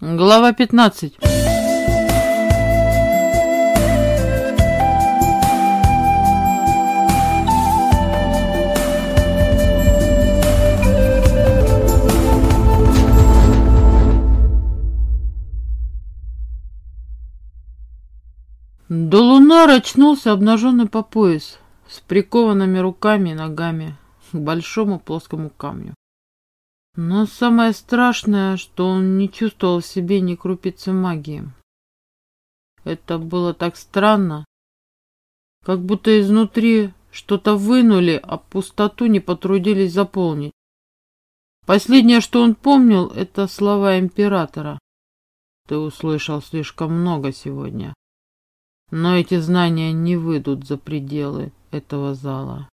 Глава 15 Долунар очнулся обнаженный по пояс, с прикованными руками и ногами к большому плоскому камню. Но самое страшное, что он не чувствовал в себе ни крупицы магии. Это было так странно, как будто изнутри что-то вынули, а пустоту не потрудились заполнить. Последнее, что он помнил, это слова императора. Ты услышал слишком много сегодня. Но эти знания не выйдут за пределы этого зала.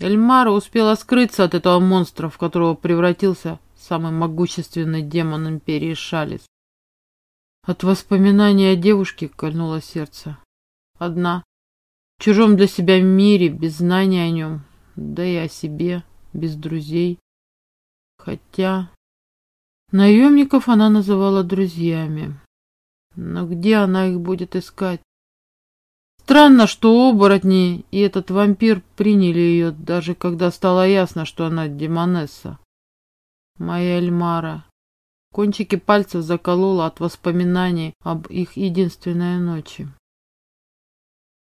Эльмара успела скрыться от этого монстра, в которого превратился самый могущественный демон Империи Шалис. От воспоминания о девушке кольнуло сердце. Одна, в чужом для себя мире, без знания о нем, да и о себе, без друзей. Хотя наемников она называла друзьями. Но где она их будет искать? Странно, что оборотни и этот вампир приняли ее, даже когда стало ясно, что она демонесса. Моя Эльмара. Кончики пальцев заколола от воспоминаний об их единственной ночи.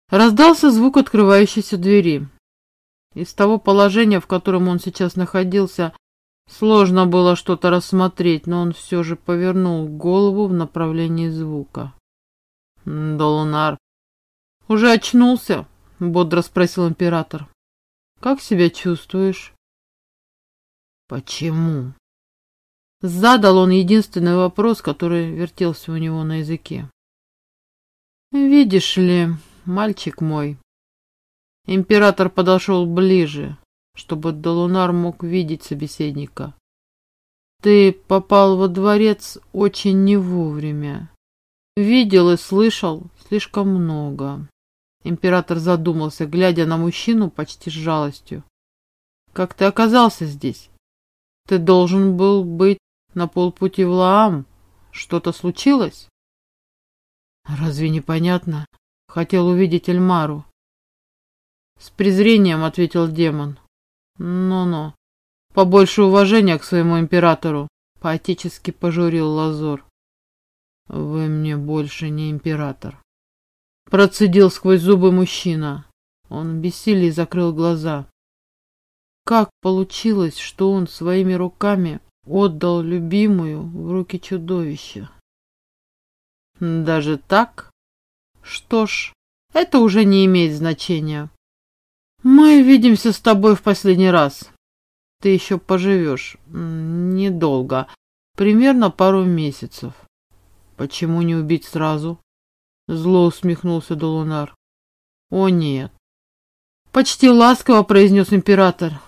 Раздался звук открывающейся двери. Из того положения, в котором он сейчас находился, сложно было что-то рассмотреть, но он все же повернул голову в направлении звука. Долунар «Уже очнулся?» — бодро спросил император. «Как себя чувствуешь?» «Почему?» Задал он единственный вопрос, который вертелся у него на языке. «Видишь ли, мальчик мой...» Император подошел ближе, чтобы Долунар мог видеть собеседника. «Ты попал во дворец очень не вовремя. Видел и слышал слишком много. Император задумался, глядя на мужчину почти с жалостью. «Как ты оказался здесь? Ты должен был быть на полпути в Лаам. Что-то случилось?» «Разве непонятно? Хотел увидеть Эльмару». С презрением ответил демон. «Ну-ну, побольше уважения к своему императору», поотечески пожурил Лазор. «Вы мне больше не император». Процедил сквозь зубы мужчина. Он в бессилии закрыл глаза. Как получилось, что он своими руками отдал любимую в руки чудовища? Даже так? Что ж, это уже не имеет значения. Мы видимся с тобой в последний раз. Ты еще поживешь. Недолго. Примерно пару месяцев. Почему не убить сразу? Зло усмехнулся Долунар. О нет. Почти ласково произнес император.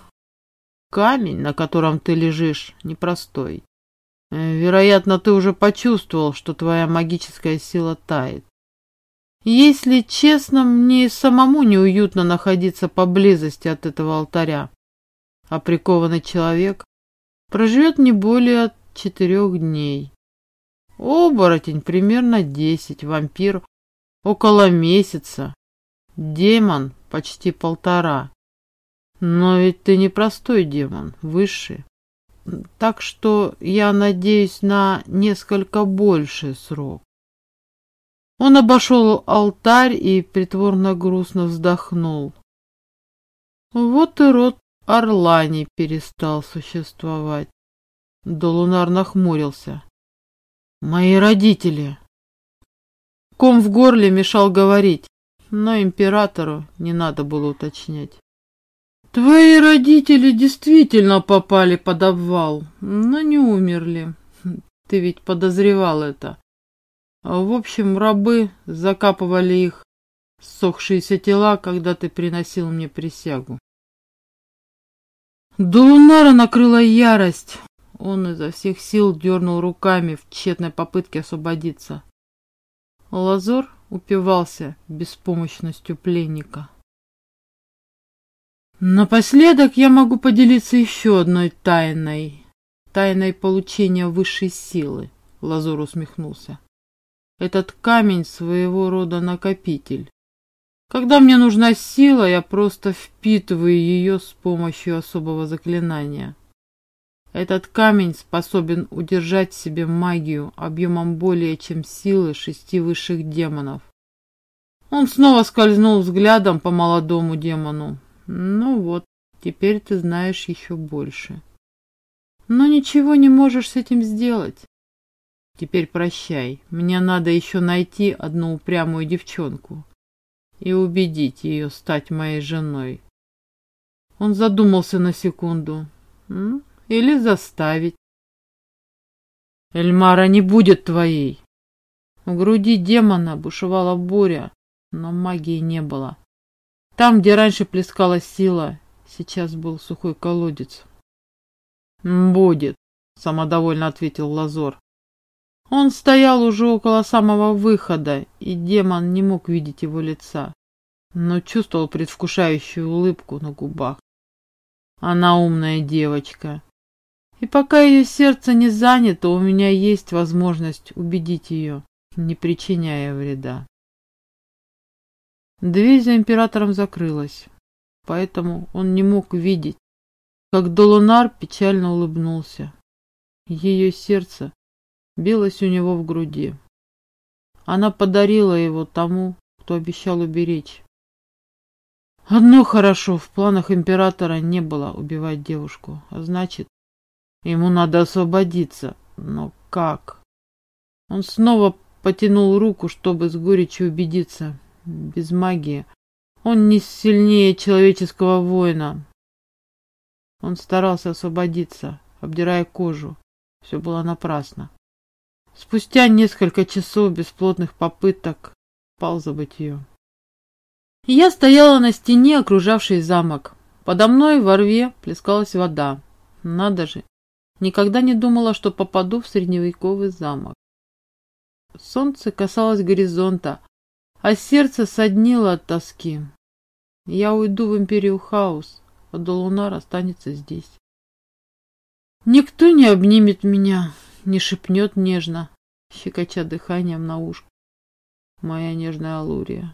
Камень, на котором ты лежишь, непростой. Вероятно, ты уже почувствовал, что твоя магическая сила тает. Если честно, мне самому неуютно находиться поблизости от этого алтаря. А прикованный человек проживет не более четырех дней. Оборотень примерно десять, вампир около месяца, демон почти полтора. Но ведь ты не простой демон, высший. Так что я надеюсь на несколько больший срок. Он обошел алтарь и притворно грустно вздохнул. Вот и род Орлани перестал существовать. Долунар нахмурился. Мои родители. Ком в горле мешал говорить, но императору не надо было уточнять. Твои родители действительно попали под обвал, но не умерли. Ты ведь подозревал это. В общем, рабы закапывали их сохшиеся тела, когда ты приносил мне присягу. Долунара накрыла ярость. Он изо всех сил дернул руками в тщетной попытке освободиться. Лазор упивался беспомощностью пленника. Напоследок я могу поделиться еще одной тайной. тайной получения высшей силы, Лазур усмехнулся. Этот камень своего рода накопитель. Когда мне нужна сила, я просто впитываю ее с помощью особого заклинания. Этот камень способен удержать в себе магию объемом более чем силы шести высших демонов. Он снова скользнул взглядом по молодому демону. Ну вот, теперь ты знаешь еще больше. Но ничего не можешь с этим сделать. Теперь прощай, мне надо еще найти одну упрямую девчонку и убедить ее стать моей женой. Он задумался на секунду. Или заставить. Эльмара не будет твоей. В груди демона бушевала буря, но магии не было. Там, где раньше плескалась сила, сейчас был сухой колодец. «Будет», — самодовольно ответил Лазор. Он стоял уже около самого выхода, и демон не мог видеть его лица, но чувствовал предвкушающую улыбку на губах. Она умная девочка. И пока ее сердце не занято, у меня есть возможность убедить ее, не причиняя вреда. Дверь за императором закрылась, поэтому он не мог видеть, как Долунар печально улыбнулся. Ее сердце билось у него в груди. Она подарила его тому, кто обещал уберечь. Одно хорошо, в планах императора не было убивать девушку, а значит, ему надо освободиться. Но как? Он снова потянул руку, чтобы с горечью убедиться. Без магии он не сильнее человеческого воина. Он старался освободиться, обдирая кожу. Все было напрасно. Спустя несколько часов бесплотных попыток пал забытье. Я стояла на стене, окружавшей замок. Подо мной во рве плескалась вода. Надо же, никогда не думала, что попаду в средневековый замок. Солнце касалось горизонта, а сердце соднило от тоски. Я уйду в империю хаос, а Долунар останется здесь. Никто не обнимет меня, не шепнет нежно, щекоча дыханием на ушко. Моя нежная Алурия.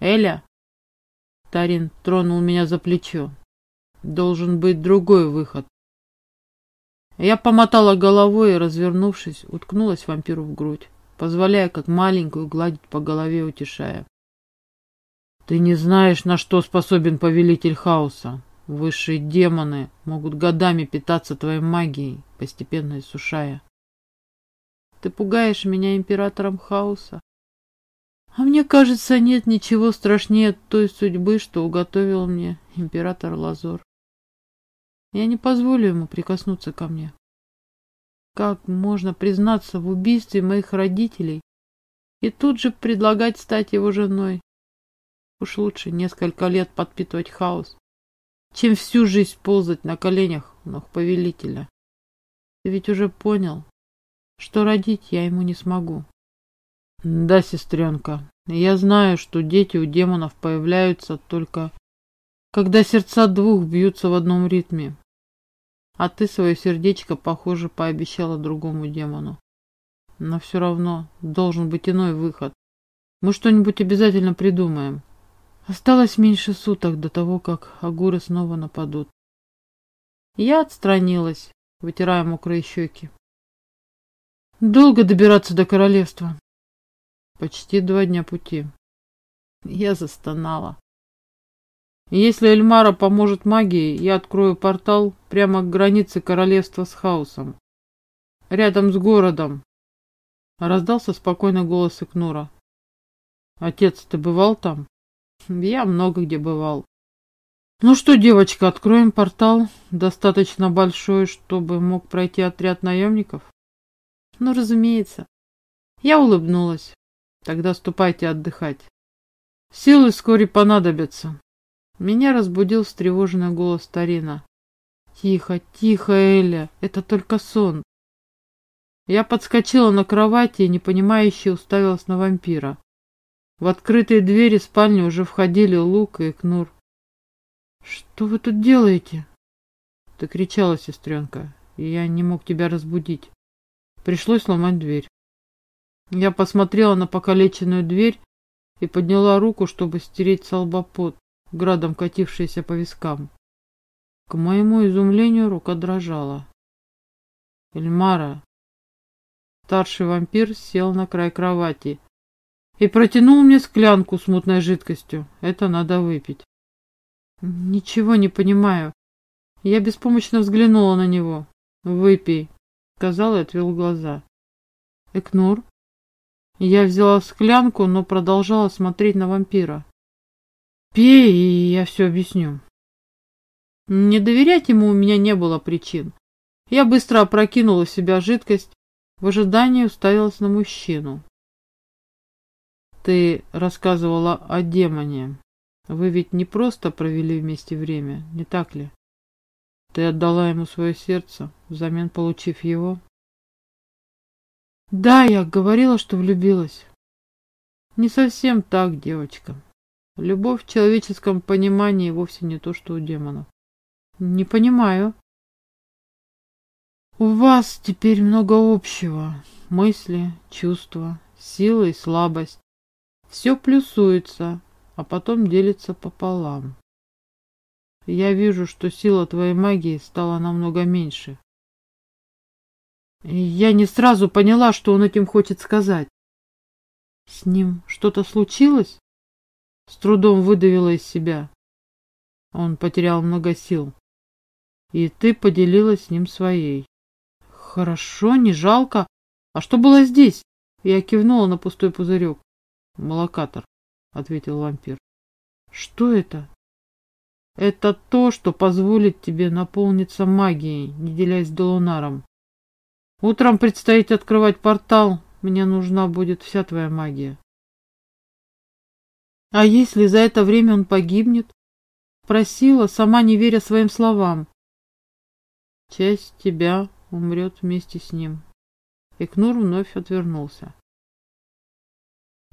Эля? Тарин тронул меня за плечо. Должен быть другой выход. Я помотала головой и, развернувшись, уткнулась вампиру в грудь, позволяя как маленькую гладить по голове, утешая. Ты не знаешь, на что способен повелитель хаоса. Высшие демоны могут годами питаться твоей магией, постепенно иссушая. Ты пугаешь меня императором хаоса? А мне кажется, нет ничего страшнее той судьбы, что уготовил мне император Лазор. Я не позволю ему прикоснуться ко мне. Как можно признаться в убийстве моих родителей и тут же предлагать стать его женой? Уж лучше несколько лет подпитывать хаос, чем всю жизнь ползать на коленях у ног повелителя. Ты ведь уже понял, что родить я ему не смогу. Да, сестренка, я знаю, что дети у демонов появляются только когда сердца двух бьются в одном ритме. А ты свое сердечко, похоже, пообещала другому демону. Но все равно должен быть иной выход. Мы что-нибудь обязательно придумаем. Осталось меньше суток до того, как агуры снова нападут. Я отстранилась, вытирая мокрые щеки. Долго добираться до королевства? Почти два дня пути. Я застонала. Если Эльмара поможет магией, я открою портал прямо к границе королевства с хаосом. Рядом с городом. Раздался спокойный голос Икнура. Отец, ты бывал там? Я много где бывал. Ну что, девочка, откроем портал, достаточно большой, чтобы мог пройти отряд наемников? Ну, разумеется. Я улыбнулась. Тогда ступайте отдыхать. Силы вскоре понадобятся. Меня разбудил встревоженный голос Тарина. Тихо, тихо, Эля, это только сон. Я подскочила на кровати и непонимающе уставилась на вампира. В открытые двери спальни уже входили Лук и Кнур. «Что вы тут делаете?» Ты кричала, сестренка. и я не мог тебя разбудить. Пришлось сломать дверь. Я посмотрела на покалеченную дверь и подняла руку, чтобы стереть с лба пот, градом катившийся по вискам. К моему изумлению рука дрожала. Эльмара. Старший вампир сел на край кровати и протянул мне склянку с мутной жидкостью. Это надо выпить. Ничего не понимаю. Я беспомощно взглянула на него. «Выпей», — сказал и отвел глаза. «Экнур?» Я взяла склянку, но продолжала смотреть на вампира. «Пей, и я все объясню». Не доверять ему у меня не было причин. Я быстро опрокинула в себя жидкость, в ожидании уставилась на мужчину. Ты рассказывала о демоне. Вы ведь не просто провели вместе время, не так ли? Ты отдала ему свое сердце, взамен получив его? Да, я говорила, что влюбилась. Не совсем так, девочка. Любовь в человеческом понимании вовсе не то, что у демонов. Не понимаю. У вас теперь много общего. Мысли, чувства, сила и слабость. Все плюсуется, а потом делится пополам. Я вижу, что сила твоей магии стала намного меньше. я не сразу поняла, что он этим хочет сказать. С ним что-то случилось? С трудом выдавила из себя. Он потерял много сил. И ты поделилась с ним своей. Хорошо, не жалко. А что было здесь? Я кивнула на пустой пузырек. Молокатор, ответил вампир. Что это? Это то, что позволит тебе наполниться магией, не делясь Долунаром. Утром предстоит открывать портал, мне нужна будет вся твоя магия. А если за это время он погибнет? Просила, сама не веря своим словам. Часть тебя умрет вместе с ним. Икнур вновь отвернулся.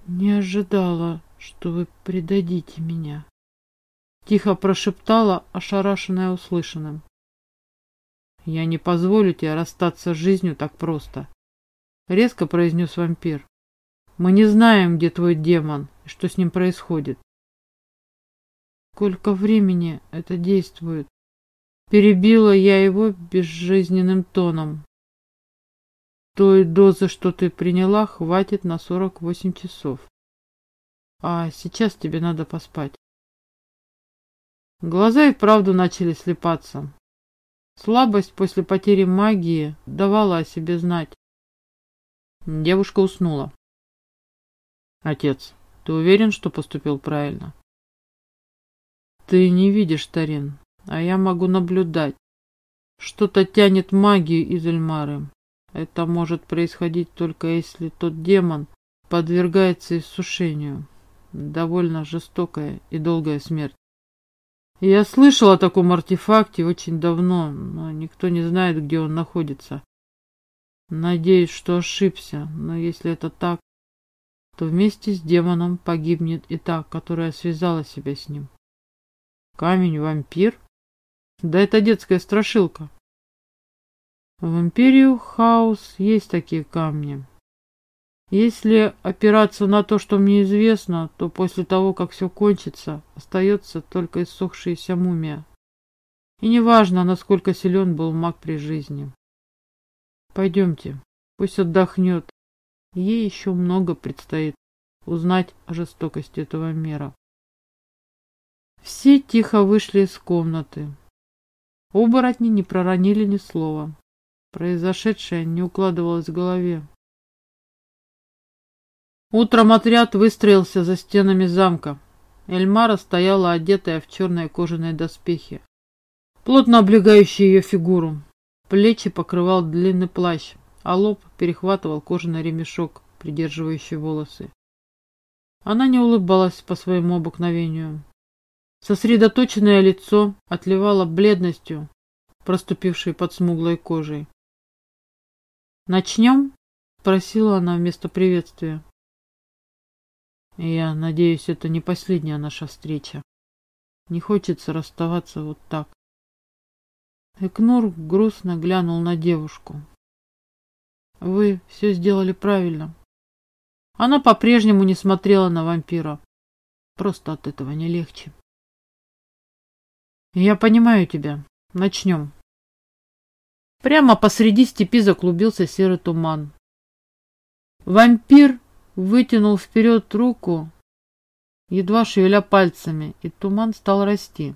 Не ожидала, что вы предадите меня. Тихо прошептала, ошарашенная услышанным. «Я не позволю тебе расстаться с жизнью так просто», — резко произнес вампир. «Мы не знаем, где твой демон что с ним происходит». «Сколько времени это действует?» Перебила я его безжизненным тоном. Той дозы, что ты приняла, хватит на 48 часов. А сейчас тебе надо поспать. Глаза и вправду начали слепаться. Слабость после потери магии давала о себе знать. Девушка уснула. Отец, ты уверен, что поступил правильно? Ты не видишь, Тарин, а я могу наблюдать. Что-то тянет магию из Эльмары. Это может происходить только если тот демон подвергается иссушению. Довольно жестокая и долгая смерть. Я слышал о таком артефакте очень давно, но никто не знает, где он находится. Надеюсь, что ошибся, но если это так, то вместе с демоном погибнет и та, которая связала себя с ним. Камень-вампир? Да это детская страшилка. В Империю Хаус есть такие камни. Если опираться на то, что мне известно, то после того, как все кончится, остается только иссохшаяся мумия. И неважно, насколько силен был маг при жизни. Пойдемте, пусть отдохнет. Ей еще много предстоит узнать о жестокости этого мира. Все тихо вышли из комнаты. Оборотни не проронили ни слова. Произошедшее не укладывалось в голове. Утром отряд выстроился за стенами замка. Эльмара стояла одетая в черные кожаные доспехи, плотно облегающие ее фигуру. Плечи покрывал длинный плащ, а лоб перехватывал кожаный ремешок, придерживающий волосы. Она не улыбалась по своему обыкновению. Сосредоточенное лицо отливало бледностью, проступившей под смуглой кожей. «Начнем?» — спросила она вместо приветствия. Я надеюсь, это не последняя наша встреча. Не хочется расставаться вот так. Экнур грустно глянул на девушку. Вы все сделали правильно. Она по-прежнему не смотрела на вампира. Просто от этого не легче. Я понимаю тебя. Начнем. Прямо посреди степи заклубился серый туман. Вампир вытянул вперед руку, едва шевеля пальцами, и туман стал расти.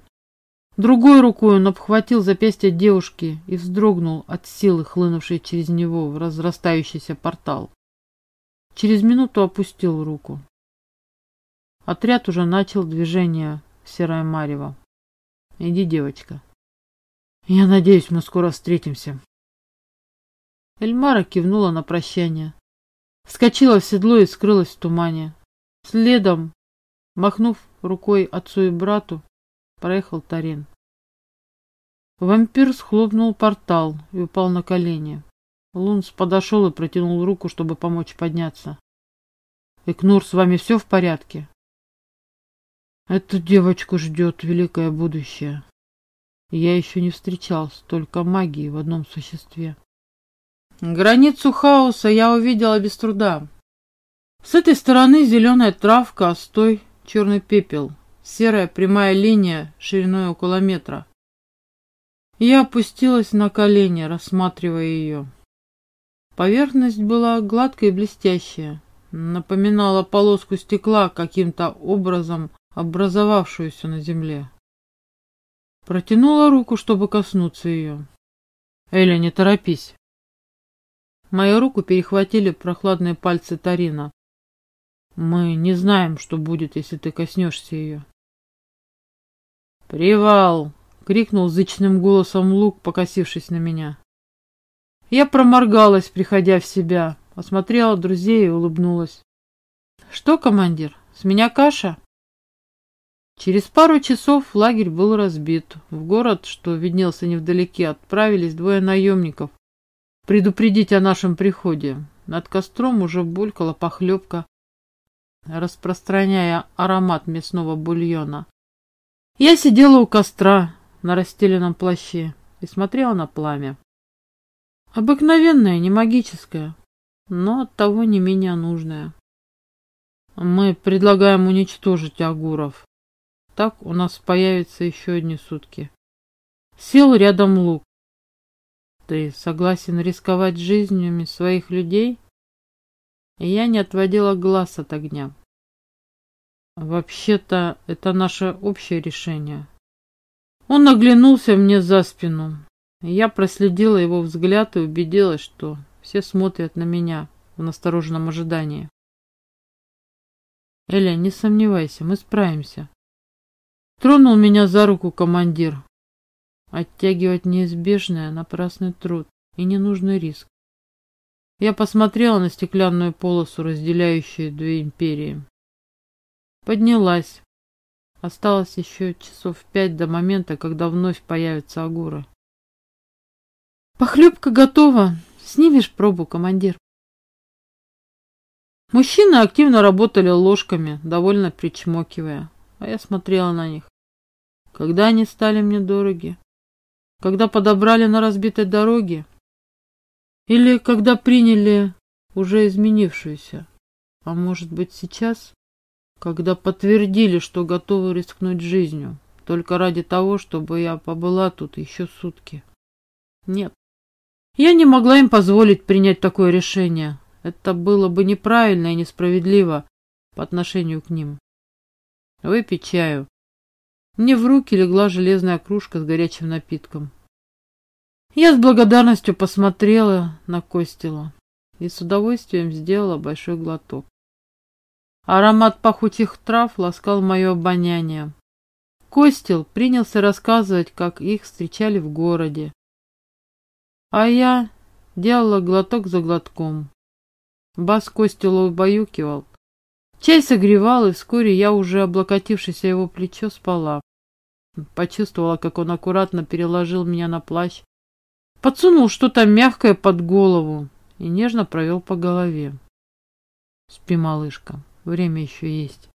Другой рукой он обхватил запястье девушки и вздрогнул от силы, хлынувшей через него в разрастающийся портал. Через минуту опустил руку. Отряд уже начал движение Серая Марева. Иди, девочка. Я надеюсь, мы скоро встретимся. Эльмара кивнула на прощание. Вскочила в седло и скрылась в тумане. Следом, махнув рукой отцу и брату, проехал Тарин. Вампир схлопнул портал и упал на колени. Лунс подошел и протянул руку, чтобы помочь подняться. «Экнур, с вами все в порядке?» Эту девочку ждет великое будущее. Я еще не встречал столько магии в одном существе. Границу хаоса я увидела без труда. С этой стороны зеленая травка, а с той черный пепел, серая прямая линия шириной около метра. Я опустилась на колени, рассматривая ее. Поверхность была гладкой и блестящая, напоминала полоску стекла каким-то образом образовавшуюся на земле. Протянула руку, чтобы коснуться ее. «Эля, не торопись!» Мою руку перехватили прохладные пальцы Тарина. «Мы не знаем, что будет, если ты коснешься ее». «Привал!» — крикнул зычным голосом Лук, покосившись на меня. Я проморгалась, приходя в себя, осмотрела друзей и улыбнулась. «Что, командир, с меня каша?» Через пару часов лагерь был разбит. В город, что виднелся невдалеке, отправились двое наемников предупредить о нашем приходе. Над костром уже булькала похлебка, распространяя аромат мясного бульона. Я сидела у костра на расстеленном плаще и смотрела на пламя. Обыкновенное, не магическое, но оттого не менее нужное. Мы предлагаем уничтожить агуров. Так у нас появится еще одни сутки. Сел рядом лук. Ты согласен рисковать жизнями своих людей? И я не отводила глаз от огня. Вообще-то это наше общее решение. Он оглянулся мне за спину. Я проследила его взгляд и убедилась, что все смотрят на меня в настороженном ожидании. Эля, не сомневайся, мы справимся. Тронул меня за руку командир. Оттягивать неизбежное, напрасный труд и ненужный риск. Я посмотрела на стеклянную полосу, разделяющую две империи. Поднялась. Осталось еще часов пять до момента, когда вновь появятся агуры. Похлебка готова. Снимешь пробу, командир. Мужчины активно работали ложками, довольно причмокивая, а я смотрела на них. Когда они стали мне дороги? Когда подобрали на разбитой дороге? Или когда приняли уже изменившуюся? А может быть сейчас? Когда подтвердили, что готовы рискнуть жизнью, только ради того, чтобы я побыла тут еще сутки? Нет. Я не могла им позволить принять такое решение. Это было бы неправильно и несправедливо по отношению к ним. Выпей чаю. Мне в руки легла железная кружка с горячим напитком. Я с благодарностью посмотрела на Костила и с удовольствием сделала большой глоток. Аромат пахучих трав ласкал мое обоняние. Костил принялся рассказывать, как их встречали в городе. А я делала глоток за глотком. Бас Костила убаюкивал, Чай согревал, и вскоре я, уже облокотившись о его плечо, спала. Почувствовала, как он аккуратно переложил меня на плащ, подсунул что-то мягкое под голову и нежно провел по голове. Спи, малышка, время еще есть.